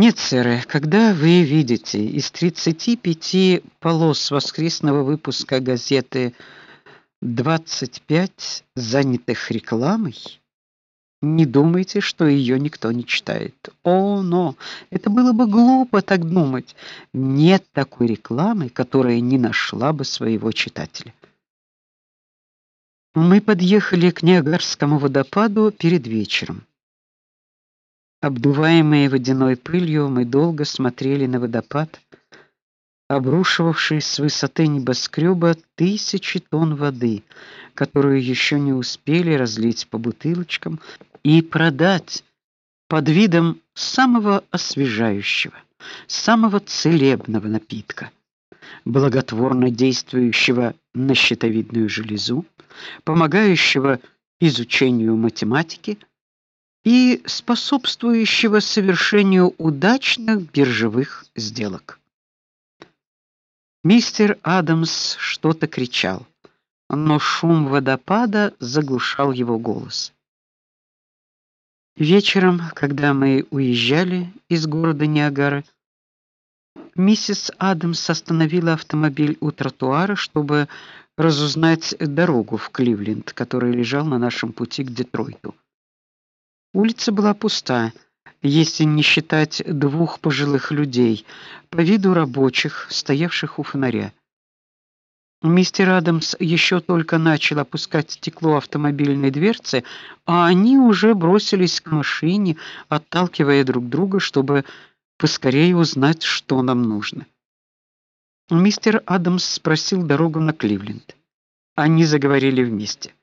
Нет, сэр, когда вы видите из 35 полос воскресного выпуска газеты 25 занятых рекламой, не думайте, что ее никто не читает. О, но это было бы глупо так думать. Нет такой рекламы, которая не нашла бы своего читателя. Мы подъехали к Ниагарскому водопаду перед вечером. Обдуваемые водяной пылью, мы долго смотрели на водопад, обрушивавший с высоты небоскреба тысячи тонн воды, которую еще не успели разлить по бутылочкам и продать под видом самого освежающего, самого целебного напитка, благотворно действующего на щитовидную железу, помогающего изучению математики, и способствующего совершению удачных биржевых сделок. Мистер Адамс что-то кричал, но шум водопада заглушал его голос. Вечером, когда мы уезжали из города Ниагара, миссис Адамс остановила автомобиль у тротуара, чтобы разузнать дорогу в Кливленд, который лежал на нашем пути к Детройту. Улица была пуста, если не считать двух пожилых людей, по виду рабочих, стоявших у фонаря. Мистер Адамс еще только начал опускать стекло автомобильной дверцы, а они уже бросились к машине, отталкивая друг друга, чтобы поскорее узнать, что нам нужно. Мистер Адамс спросил дорогу на Кливленд. Они заговорили вместе.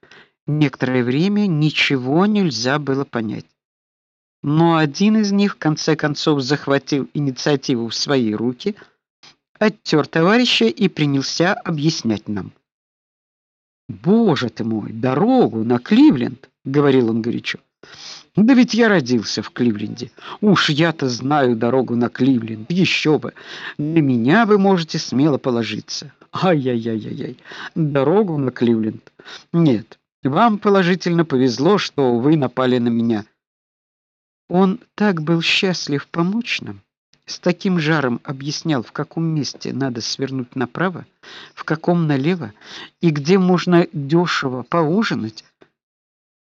Некоторое время ничего нельзя было понять. Но один из них в конце концов захватил инициативу в свои руки, оттер товарища и принялся объяснять нам. Боже ты мой, дорогу на Кливленд, говорил он горячо. Да ведь я родился в Кливленде. Уж я-то знаю дорогу на Кливленд. Еще бы. На меня вы можете смело положиться. Ай-яй-яй-яй. Дорогу на Кливленд. Нет. Вам положительно повезло, что вы напали на меня. Он так был счастлив помочь нам, с таким жаром объяснял, в каком месте надо свернуть направо, в каком налево и где можно дешево поужинать,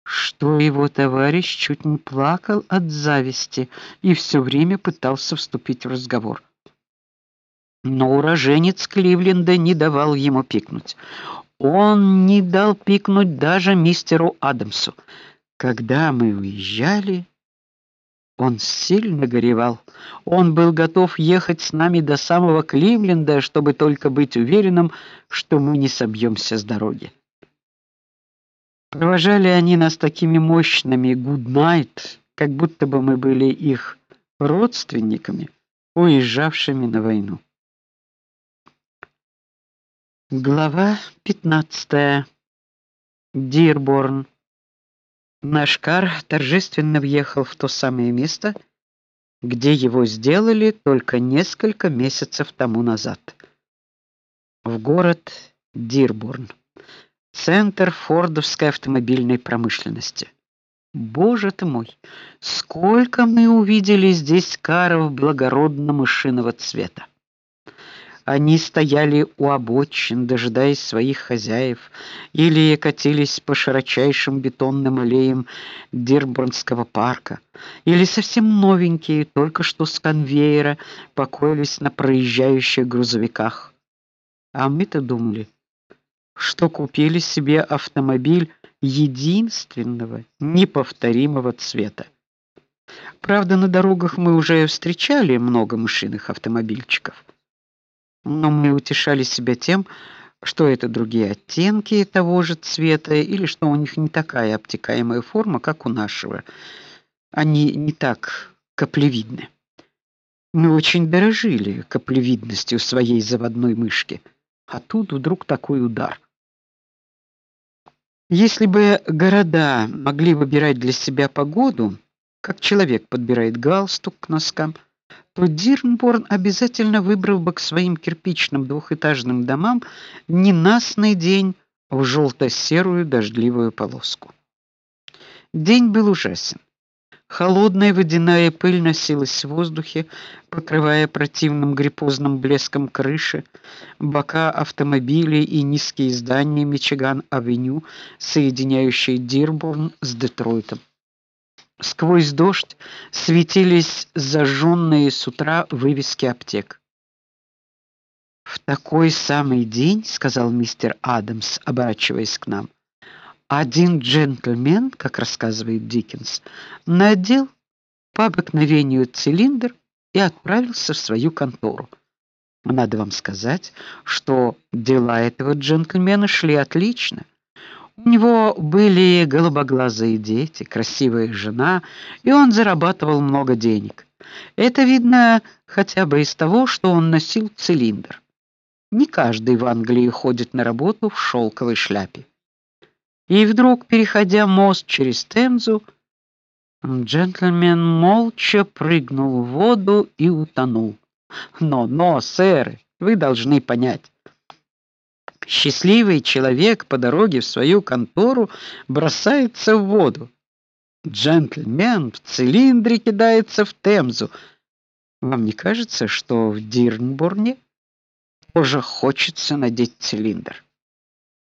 что его товарищ чуть не плакал от зависти и все время пытался вступить в разговор. Но уроженец Кливленда не давал ему пикнуть. Он не дал пикнуть даже мистеру Адамсу. Когда мы уезжали, он сильно горевал. Он был готов ехать с нами до самого Кливленда, чтобы только быть уверенным, что мы не собьемся с дороги. Провожали они нас такими мощными night, как будто бы мы были их родственниками, уезжавшими на войну. Глава 15. Дирборн. Наш кар торжественно въехал в то самое место, где его сделали только несколько месяцев тому назад. В город Дирборн, центр фордовской автомобильной промышленности. Боже ты мой, сколько мы увидели здесь каров благородно-мышиного цвета. Они стояли у обочин, дожидаясь своих хозяев, или катились по широчайшим бетонным аллеям Дирборнского парка, или совсем новенькие, только что с конвейера, покоились на проезжающих грузовиках. А мы-то думали, что купили себе автомобиль единственного, неповторимого цвета. Правда, на дорогах мы уже встречали много машинных автомобильчиков. Но мы утешали себя тем, что это другие оттенки того же цвета или что у них не такая обтекаемая форма, как у нашего. Они не так каплевидны. Мы очень дорожили каплевидностью своей заводной мышки, а тут вдруг такой удар. Если бы города могли выбирать для себя погоду, как человек подбирает галстук к носкам, то Дирнборн обязательно выбрал бы к своим кирпичным двухэтажным домам ненастный день в желто серую дождливую полоску. День был ужасен. Холодная водяная пыль носилась в воздухе, покрывая противным гриппозным блеском крыши, бока автомобилей и низкие здания Мичиган-авеню, соединяющие Дирборн с Детройтом. Сквозь дождь светились зажженные с утра вывески аптек. В такой самый день, сказал мистер Адамс, оборачиваясь к нам, один джентльмен, как рассказывает Диккенс, надел по обыкновению цилиндр и отправился в свою контору. Надо вам сказать, что дела этого джентльмена шли отлично. У него были голубоглазые дети, красивая жена, и он зарабатывал много денег. Это видно хотя бы из того, что он носил цилиндр. Не каждый в Англии ходит на работу в шелковой шляпе. И вдруг, переходя мост через Темзу, джентльмен молча прыгнул в воду и утонул. Но, но, сэр, вы должны понять. Счастливый человек по дороге в свою контору бросается в воду. Джентльмен в цилиндре кидается в Темзу. Вам не кажется, что в Дирнборне тоже хочется надеть цилиндр?